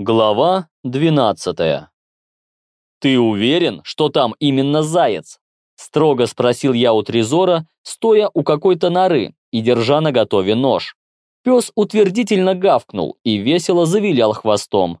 Глава 12 «Ты уверен, что там именно заяц?» Строго спросил я у Трезора, стоя у какой-то норы и держа на готове нож. Пес утвердительно гавкнул и весело завилял хвостом.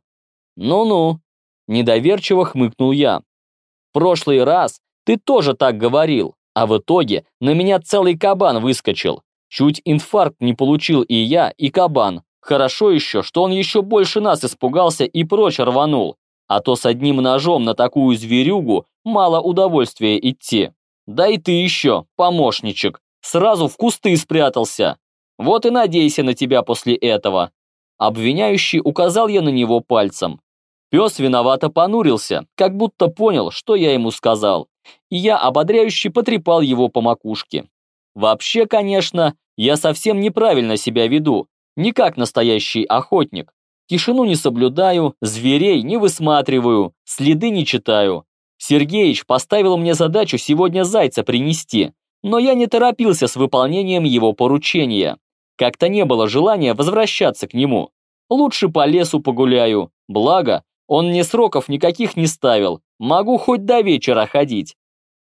«Ну-ну», – недоверчиво хмыкнул я. «В прошлый раз ты тоже так говорил, а в итоге на меня целый кабан выскочил. Чуть инфаркт не получил и я, и кабан. Хорошо еще, что он еще больше нас испугался и прочь рванул, а то с одним ножом на такую зверюгу мало удовольствия идти. Да и ты еще, помощничек, сразу в кусты спрятался. Вот и надейся на тебя после этого. Обвиняющий указал я на него пальцем. Пес виновато понурился, как будто понял, что я ему сказал, и я ободряюще потрепал его по макушке. Вообще, конечно, я совсем неправильно себя веду, не как настоящий охотник. Тишину не соблюдаю, зверей не высматриваю, следы не читаю. Сергеич поставил мне задачу сегодня зайца принести, но я не торопился с выполнением его поручения. Как-то не было желания возвращаться к нему. Лучше по лесу погуляю, благо, он мне сроков никаких не ставил, могу хоть до вечера ходить.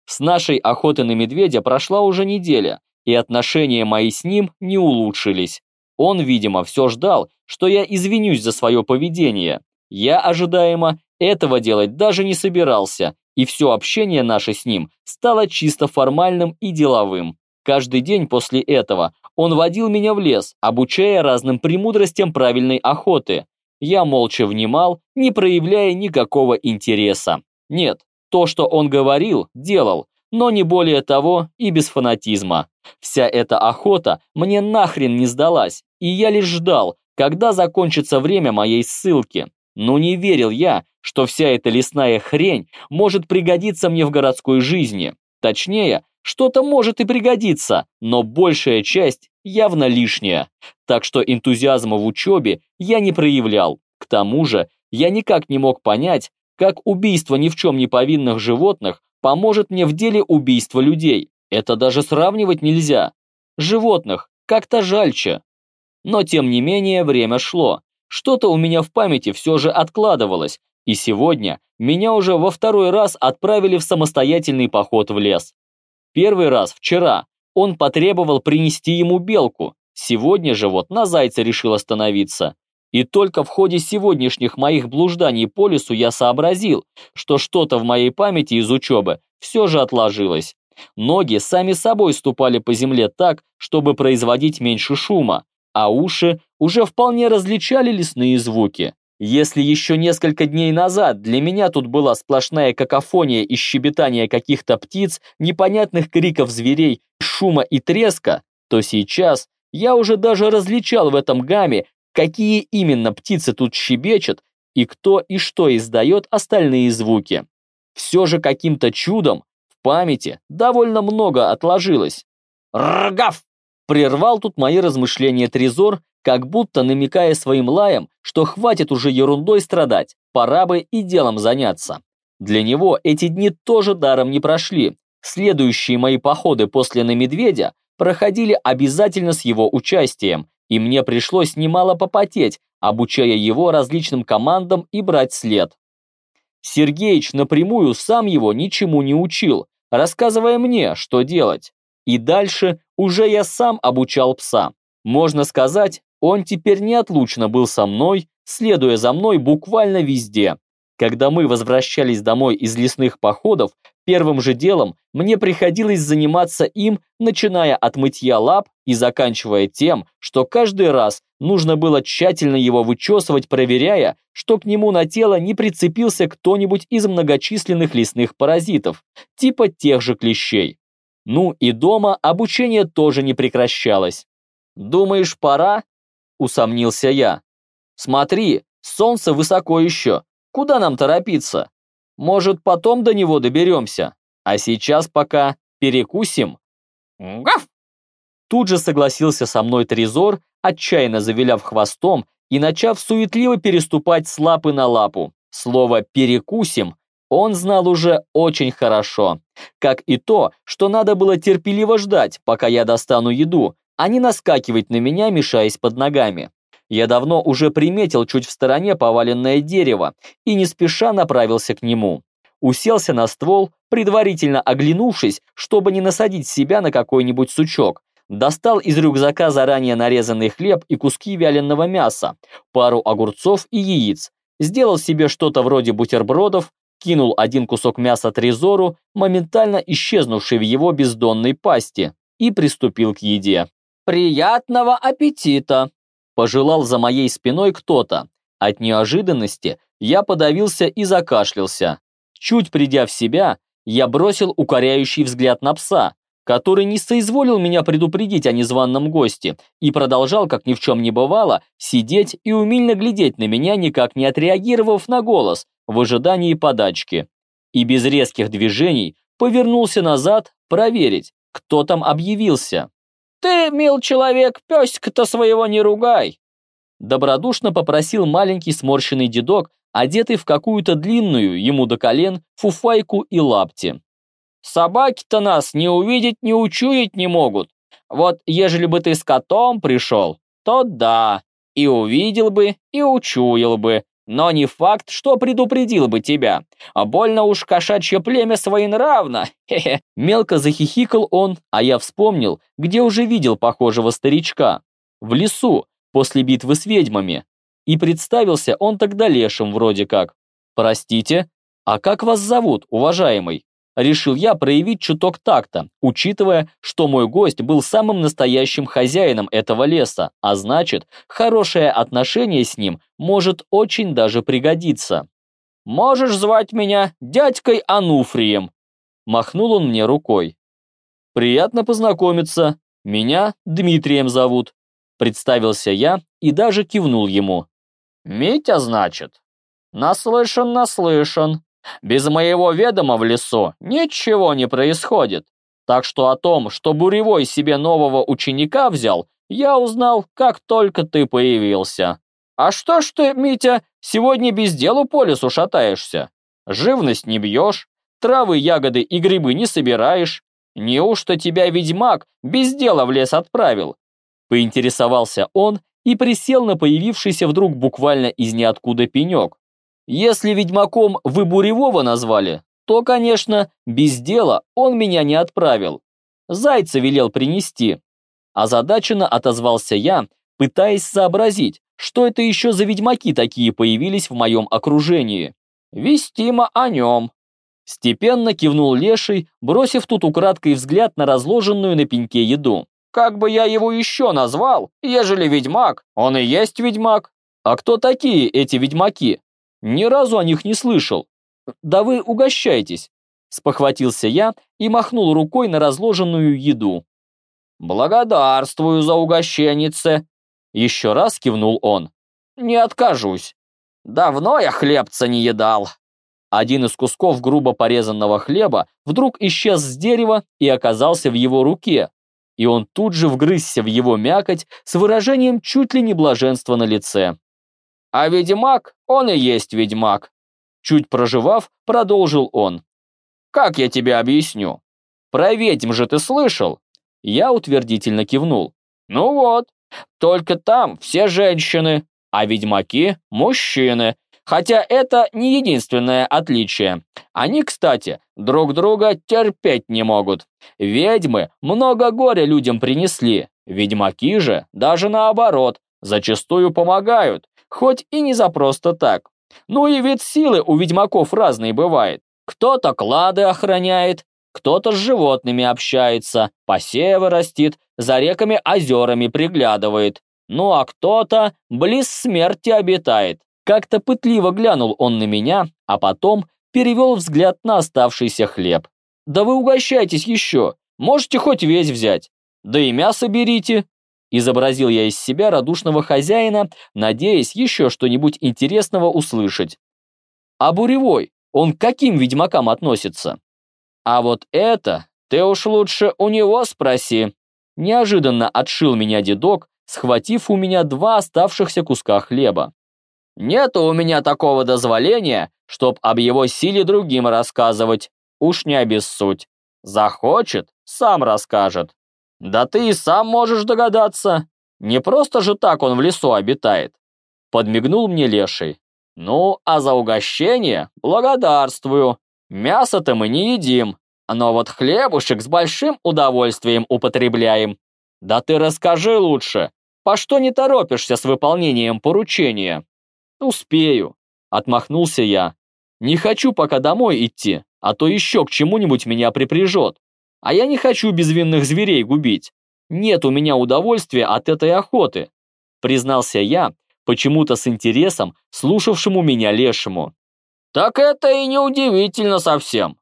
С нашей охоты на медведя прошла уже неделя, и отношения мои с ним не улучшились. Он, видимо, все ждал, что я извинюсь за свое поведение. Я, ожидаемо, этого делать даже не собирался, и все общение наше с ним стало чисто формальным и деловым. Каждый день после этого он водил меня в лес, обучая разным премудростям правильной охоты. Я молча внимал, не проявляя никакого интереса. Нет, то, что он говорил, делал, но не более того и без фанатизма. Вся эта охота мне нахрен не сдалась, и я лишь ждал, когда закончится время моей ссылки. Но не верил я, что вся эта лесная хрень может пригодиться мне в городской жизни. Точнее, что-то может и пригодиться, но большая часть явно лишняя. Так что энтузиазма в учебе я не проявлял. К тому же, я никак не мог понять, как убийство ни в чем не повинных животных поможет мне в деле убийства людей. Это даже сравнивать нельзя. Животных как-то жальче. Но тем не менее время шло. Что-то у меня в памяти все же откладывалось, и сегодня меня уже во второй раз отправили в самостоятельный поход в лес. Первый раз вчера он потребовал принести ему белку, сегодня же вот на зайца решил остановиться. И только в ходе сегодняшних моих блужданий по лесу я сообразил, что что-то в моей памяти из учебы все же отложилось. Ноги сами собой ступали по земле так, чтобы производить меньше шума, а уши уже вполне различали лесные звуки. Если еще несколько дней назад для меня тут была сплошная какофония и щебетание каких-то птиц, непонятных криков зверей, шума и треска, то сейчас я уже даже различал в этом гамме, какие именно птицы тут щебечут и кто и что издает остальные звуки. Все же каким-то чудом в памяти довольно много отложилось. «Ргав!» Прервал тут мои размышления Трезор, как будто намекая своим лаем, что хватит уже ерундой страдать, пора бы и делом заняться. Для него эти дни тоже даром не прошли. Следующие мои походы после на медведя проходили обязательно с его участием, и мне пришлось немало попотеть, обучая его различным командам и брать след. Сергеич напрямую сам его ничему не учил, рассказывая мне, что делать. И дальше уже я сам обучал пса. Можно сказать, он теперь неотлучно был со мной, следуя за мной буквально везде. Когда мы возвращались домой из лесных походов, первым же делом мне приходилось заниматься им, начиная от мытья лап и заканчивая тем, что каждый раз нужно было тщательно его вычесывать, проверяя, что к нему на тело не прицепился кто-нибудь из многочисленных лесных паразитов, типа тех же клещей. Ну и дома обучение тоже не прекращалось. «Думаешь, пора?» – усомнился я. «Смотри, солнце высоко еще. Куда нам торопиться? Может, потом до него доберемся? А сейчас пока перекусим?» «Гав!» Тут же согласился со мной Трезор, отчаянно завиляв хвостом и начав суетливо переступать с лапы на лапу. Слово «перекусим» он знал уже очень хорошо. Как и то, что надо было терпеливо ждать, пока я достану еду, а не наскакивать на меня, мешаясь под ногами. Я давно уже приметил чуть в стороне поваленное дерево и не спеша направился к нему. Уселся на ствол, предварительно оглянувшись, чтобы не насадить себя на какой-нибудь сучок. Достал из рюкзака заранее нарезанный хлеб и куски вяленого мяса, пару огурцов и яиц. Сделал себе что-то вроде бутербродов, кинул один кусок мяса Трезору, моментально исчезнувший в его бездонной пасти, и приступил к еде. «Приятного аппетита!» Пожелал за моей спиной кто-то. От неожиданности я подавился и закашлялся. Чуть придя в себя, я бросил укоряющий взгляд на пса, который не соизволил меня предупредить о незваном госте и продолжал, как ни в чем не бывало, сидеть и умильно глядеть на меня, никак не отреагировав на голос, в ожидании подачки. И без резких движений повернулся назад проверить, кто там объявился. «Ты, мил человек, песика-то своего не ругай!» Добродушно попросил маленький сморщенный дедок, одетый в какую-то длинную, ему до колен, фуфайку и лапти. Собаки-то нас не увидеть, не учуять не могут. Вот ежели бы ты с котом пришел, то да, и увидел бы, и учуял бы, но не факт, что предупредил бы тебя. А больно уж кошачье племя своенравно. Хе-хе. Мелко захихикал он, а я вспомнил, где уже видел похожего старичка. В лесу, после битвы с ведьмами. И представился он тогда лешим вроде как. Простите, а как вас зовут, уважаемый? Решил я проявить чуток такта, учитывая, что мой гость был самым настоящим хозяином этого леса, а значит, хорошее отношение с ним может очень даже пригодиться. «Можешь звать меня дядькой Ануфрием», – махнул он мне рукой. «Приятно познакомиться. Меня Дмитрием зовут», – представился я и даже кивнул ему. «Митя, значит?» «Наслышан, наслышан», без моего ведома в лесу ничего не происходит. Так что о том, что Буревой себе нового ученика взял, я узнал, как только ты появился. А что ж ты, Митя, сегодня без дела по лесу шатаешься? Живность не бьешь, травы, ягоды и грибы не собираешь. Неужто тебя ведьмак без дела в лес отправил? Поинтересовался он и присел на появившийся вдруг буквально из ниоткуда пенек. Если ведьмаком вы Буревого назвали, то, конечно, без дела он меня не отправил. Зайца велел принести. Озадаченно отозвался я, пытаясь сообразить, что это еще за ведьмаки такие появились в моем окружении. Вестимо о нем. Степенно кивнул Леший, бросив тут украдкой взгляд на разложенную на пеньке еду. Как бы я его еще назвал, ежели ведьмак, он и есть ведьмак. А кто такие эти ведьмаки? Ни разу о них не слышал. Да вы угощайтесь, спохватился я и махнул рукой на разложенную еду. Благодарствую за угощеннице, еще раз кивнул он. Не откажусь. Давно я хлебца не едал. Один из кусков грубо порезанного хлеба вдруг исчез с дерева и оказался в его руке, и он тут же вгрызся в его мякоть с выражением чуть ли не блаженства на лице. А ведьмак, он и есть ведьмак. Чуть проживав, продолжил он. Как я тебе объясню? Про ведьм же ты слышал? Я утвердительно кивнул. Ну вот, только там все женщины, а ведьмаки – мужчины. Хотя это не единственное отличие. Они, кстати, друг друга терпеть не могут. Ведьмы много горя людям принесли. Ведьмаки же, даже наоборот, зачастую помогают, хоть и не за просто так. Ну и вид силы у ведьмаков разный бывает. Кто-то клады охраняет, кто-то с животными общается, посевы растит, за реками озерами приглядывает. Ну а кто-то близ смерти обитает. Как-то пытливо глянул он на меня, а потом перевел взгляд на оставшийся хлеб. «Да вы угощайтесь еще, можете хоть весь взять. Да и мясо берите, Изобразил я из себя радушного хозяина, надеясь еще что-нибудь интересного услышать. А Буревой, он к каким ведьмакам относится? А вот это ты уж лучше у него спроси. Неожиданно отшил меня дедок, схватив у меня два оставшихся куска хлеба. Нету у меня такого дозволения, чтоб об его силе другим рассказывать. Уж не обессудь. Захочет, сам расскажет. Да ты и сам можешь догадаться. Не просто же так он в лесу обитает. Подмигнул мне леший. Ну, а за угощение благодарствую. Мясо-то мы не едим, но вот хлебушек с большим удовольствием употребляем. Да ты расскажи лучше, по что не торопишься с выполнением поручения? Успею, отмахнулся я. Не хочу пока домой идти, а то еще к чему-нибудь меня припряжет. А я не хочу безвинных зверей губить. Нет у меня удовольствия от этой охоты, признался я, почему-то с интересом слушавшему меня лешему. Так это и не удивительно совсем.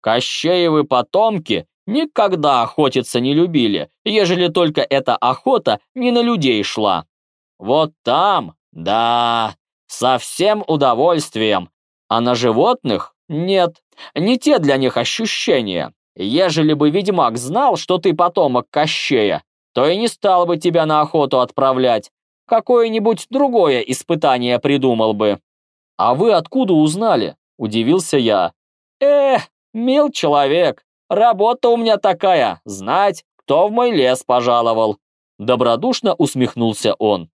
Кощеевы потомки никогда охотиться не любили, ежели только эта охота не на людей шла. Вот там, да, со всем удовольствием, а на животных нет, не те для них ощущения. Ежели бы ведьмак знал, что ты потомок Кощея, то и не стал бы тебя на охоту отправлять. Какое-нибудь другое испытание придумал бы. А вы откуда узнали? Удивился я. Эх, мил человек, работа у меня такая, знать, кто в мой лес пожаловал. Добродушно усмехнулся он.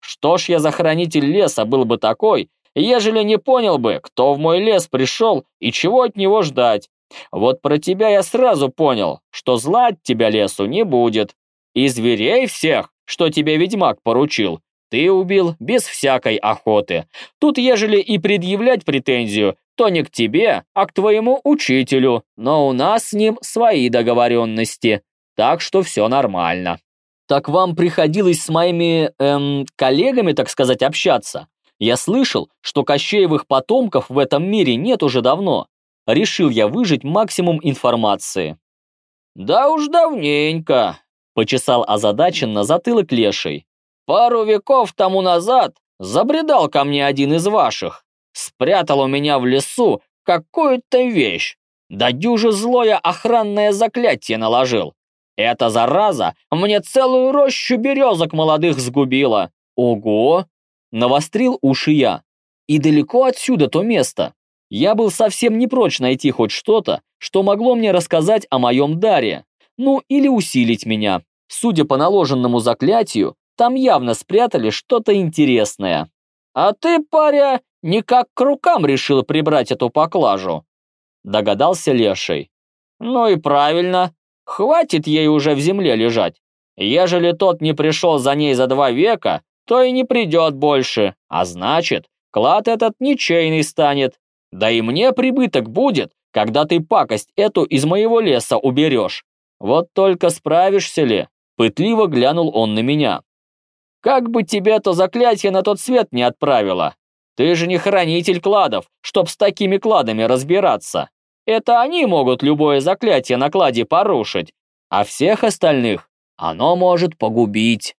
Что ж я за хранитель леса был бы такой, ежели не понял бы, кто в мой лес пришел и чего от него ждать. Вот про тебя я сразу понял, что зла тебя лесу не будет. И зверей всех, что тебе ведьмак поручил, ты убил без всякой охоты. Тут ежели и предъявлять претензию, то не к тебе, а к твоему учителю, но у нас с ним свои договоренности, так что все нормально. Так вам приходилось с моими, эм, коллегами, так сказать, общаться? Я слышал, что Кощеевых потомков в этом мире нет уже давно. Решил я выжить максимум информации. «Да уж давненько», — почесал озадаченно затылок леший. «Пару веков тому назад забредал ко мне один из ваших, спрятал у меня в лесу какую-то вещь, да дюже злое охранное заклятие наложил. Эта зараза мне целую рощу березок молодых сгубила. Ого! Навострил уши я. И далеко отсюда то место. Я был совсем не прочь найти хоть что-то, что могло мне рассказать о моем даре. Ну, или усилить меня. Судя по наложенному заклятию, там явно спрятали что-то интересное. А ты, паря, никак к рукам решил прибрать эту поклажу. Догадался Леший. Ну и правильно. Хватит ей уже в земле лежать. Ежели тот не пришел за ней за два века, то и не придет больше, а значит, клад этот ничейный станет. Да и мне прибыток будет, когда ты пакость эту из моего леса уберешь. Вот только справишься ли?» Пытливо глянул он на меня. «Как бы тебе то заклятие на тот свет не отправило? Ты же не хранитель кладов, чтоб с такими кладами разбираться. Это они могут любое заклятие на кладе порушить, а всех остальных оно может погубить.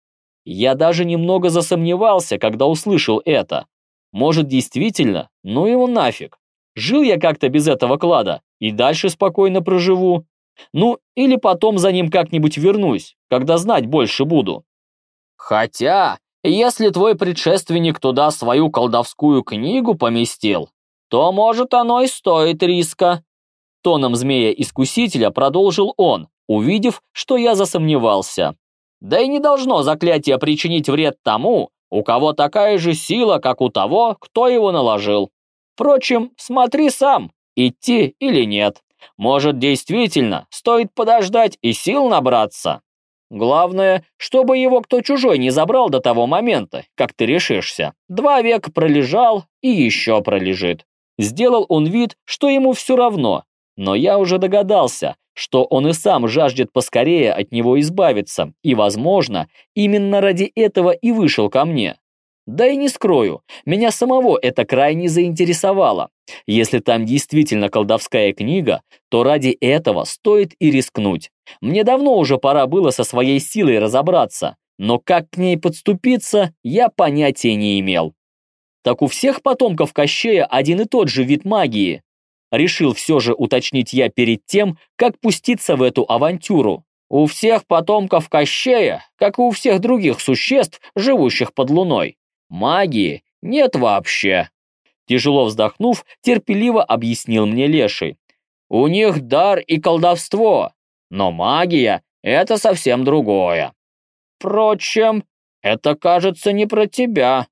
Я даже немного засомневался, когда услышал это. Может, действительно? Ну его нафиг. Жил я как-то без этого клада и дальше спокойно проживу. Ну, или потом за ним как-нибудь вернусь, когда знать больше буду. Хотя, если твой предшественник туда свою колдовскую книгу поместил, то, может, оно и стоит риска. Тоном змея-искусителя продолжил он, увидев, что я засомневался. Да и не должно заклятие причинить вред тому, у кого такая же сила, как у того, кто его наложил. Впрочем, смотри сам, идти или нет. Может, действительно, стоит подождать и сил набраться. Главное, чтобы его кто чужой не забрал до того момента, как ты решишься. Два века пролежал и еще пролежит. Сделал он вид, что ему все равно, но я уже догадался, что он и сам жаждет поскорее от него избавиться, и, возможно, именно ради этого и вышел ко мне. Да и не скрою, меня самого это крайне заинтересовало. Если там действительно колдовская книга, то ради этого стоит и рискнуть. Мне давно уже пора было со своей силой разобраться, но как к ней подступиться, я понятия не имел. Так у всех потомков Кощея один и тот же вид магии, решил все же уточнить я перед тем, как пуститься в эту авантюру. У всех потомков Кощея, как и у всех других существ, живущих под луной, магии нет вообще. Тяжело вздохнув, терпеливо объяснил мне Леший. У них дар и колдовство, но магия — это совсем другое. Впрочем, это кажется не про тебя.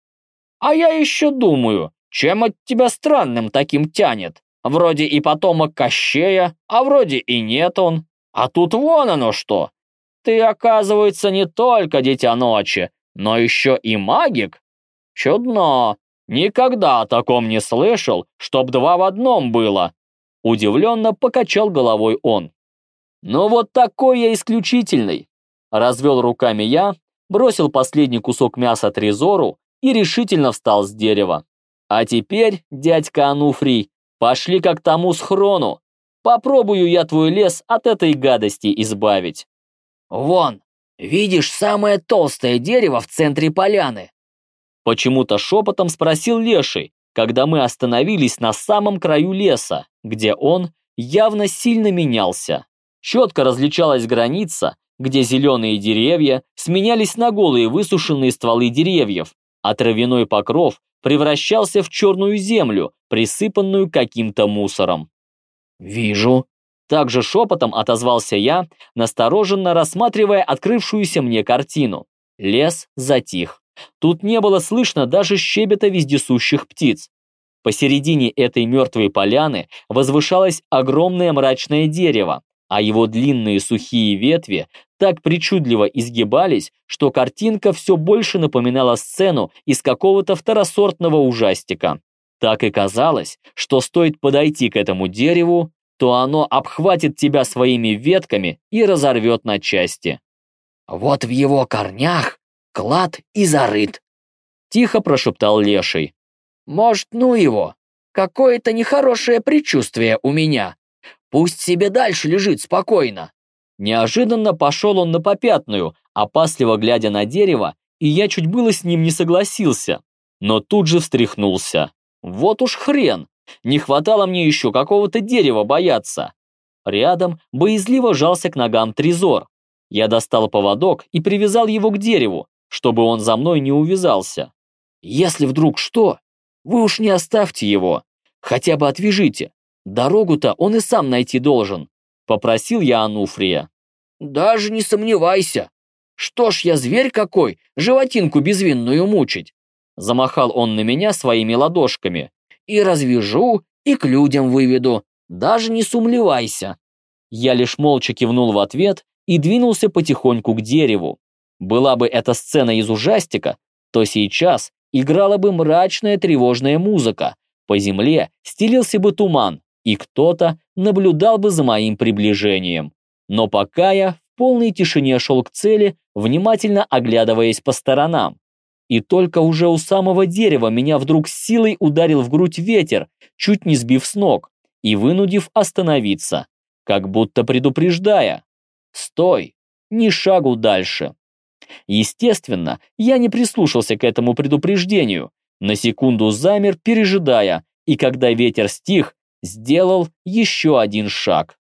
А я еще думаю, чем от тебя странным таким тянет? Вроде и потомок Кощея, а вроде и нет он. А тут вон оно что. Ты, оказывается, не только Дитя Ночи, но еще и магик. Чудно. Никогда о таком не слышал, чтоб два в одном было. Удивленно покачал головой он. «Ну вот такой я исключительный!» Развел руками я, бросил последний кусок мяса Трезору и решительно встал с дерева. «А теперь, дядька Ануфрий, пошли как тому схрону. Попробую я твой лес от этой гадости избавить». «Вон, видишь самое толстое дерево в центре поляны?» Почему-то шепотом спросил Леший, когда мы остановились на самом краю леса, где он явно сильно менялся. Четко различалась граница, где зеленые деревья сменялись на голые высушенные стволы деревьев, а травяной покров превращался в черную землю, присыпанную каким-то мусором. «Вижу», также шепотом отозвался я, настороженно рассматривая открывшуюся мне картину. Лес затих. Тут не было слышно даже щебета вездесущих птиц. Посередине этой мертвой поляны возвышалось огромное мрачное дерево, а его длинные сухие ветви так причудливо изгибались, что картинка все больше напоминала сцену из какого-то второсортного ужастика. Так и казалось, что стоит подойти к этому дереву, то оно обхватит тебя своими ветками и разорвет на части. «Вот в его корнях клад и зарыт», — тихо прошептал Леший. «Может, ну его? Какое-то нехорошее предчувствие у меня. Пусть себе дальше лежит спокойно». Неожиданно пошел он на попятную, опасливо глядя на дерево, и я чуть было с ним не согласился, но тут же встряхнулся. Вот уж хрен, не хватало мне еще какого-то дерева бояться. Рядом боязливо жался к ногам Трезор. Я достал поводок и привязал его к дереву, чтобы он за мной не увязался. Если вдруг что, вы уж не оставьте его, хотя бы отвяжите. Дорогу-то он и сам найти должен, попросил я Ануфрия. Даже не сомневайся. Что ж я зверь какой, животинку безвинную мучить? Замахал он на меня своими ладошками. И развяжу, и к людям выведу. Даже не сумлевайся. Я лишь молча кивнул в ответ и двинулся потихоньку к дереву. Была бы эта сцена из ужастика, то сейчас играла бы мрачная тревожная музыка, по земле стелился бы туман, и кто-то наблюдал бы за моим приближением. Но пока я в полной тишине шел к цели, внимательно оглядываясь по сторонам. И только уже у самого дерева меня вдруг с силой ударил в грудь ветер, чуть не сбив с ног и вынудив остановиться, как будто предупреждая. «Стой! Ни шагу дальше!» Естественно, я не прислушался к этому предупреждению, на секунду замер, пережидая, и когда ветер стих, сделал еще один шаг.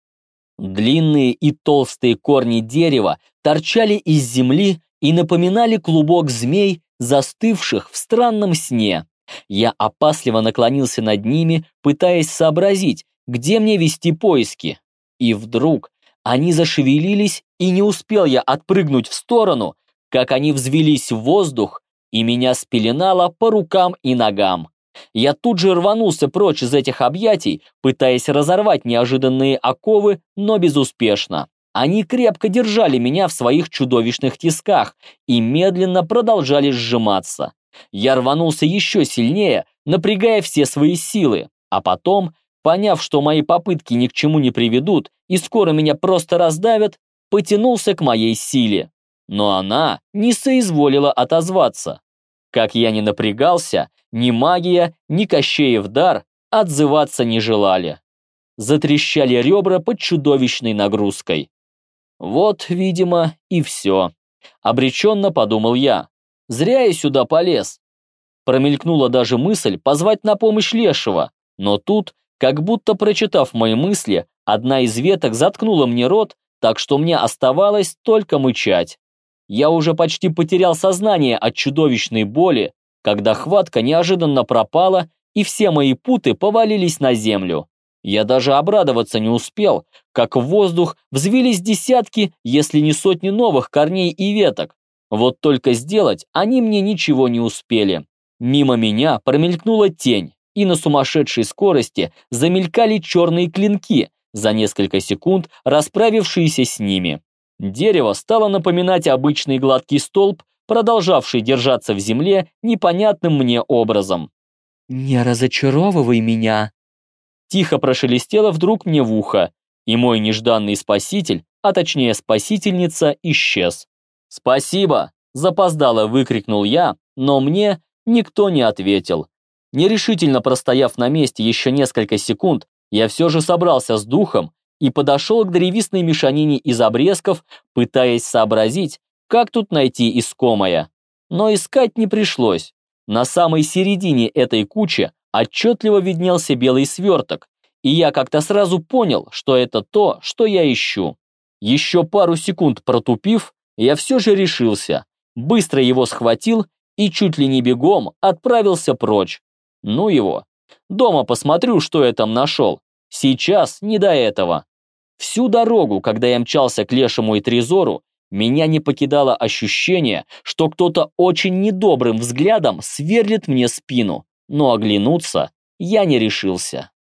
Длинные и толстые корни дерева торчали из земли и напоминали клубок змей, застывших в странном сне. Я опасливо наклонился над ними, пытаясь сообразить, где мне вести поиски. И вдруг они зашевелились, и не успел я отпрыгнуть в сторону, как они взвелись в воздух, и меня спеленало по рукам и ногам. Я тут же рванулся прочь из этих объятий, пытаясь разорвать неожиданные оковы, но безуспешно. Они крепко держали меня в своих чудовищных тисках и медленно продолжали сжиматься. Я рванулся еще сильнее, напрягая все свои силы, а потом, поняв, что мои попытки ни к чему не приведут и скоро меня просто раздавят, потянулся к моей силе но она не соизволила отозваться. Как я ни напрягался, ни магия, ни Кощеев дар отзываться не желали. Затрещали ребра под чудовищной нагрузкой. Вот, видимо, и все. Обреченно подумал я. Зря я сюда полез. Промелькнула даже мысль позвать на помощь Лешего, но тут, как будто прочитав мои мысли, одна из веток заткнула мне рот, так что мне оставалось только мычать. Я уже почти потерял сознание от чудовищной боли, когда хватка неожиданно пропала, и все мои путы повалились на землю. Я даже обрадоваться не успел, как в воздух взвились десятки, если не сотни новых корней и веток. Вот только сделать они мне ничего не успели. Мимо меня промелькнула тень, и на сумасшедшей скорости замелькали черные клинки, за несколько секунд расправившиеся с ними. Дерево стало напоминать обычный гладкий столб, продолжавший держаться в земле непонятным мне образом. «Не разочаровывай меня!» Тихо прошелестело вдруг мне в ухо, и мой нежданный спаситель, а точнее спасительница, исчез. «Спасибо!» – запоздало выкрикнул я, но мне никто не ответил. Нерешительно простояв на месте еще несколько секунд, я все же собрался с духом и подошел к древесной мешанине из обрезков, пытаясь сообразить, как тут найти искомое. Но искать не пришлось. На самой середине этой кучи отчетливо виднелся белый сверток, и я как-то сразу понял, что это то, что я ищу. Еще пару секунд протупив, я все же решился, быстро его схватил и чуть ли не бегом отправился прочь. Ну его. Дома посмотрю, что я там нашел. Сейчас не до этого. Всю дорогу, когда я мчался к Лешему и Трезору, меня не покидало ощущение, что кто-то очень недобрым взглядом сверлит мне спину, но оглянуться я не решился.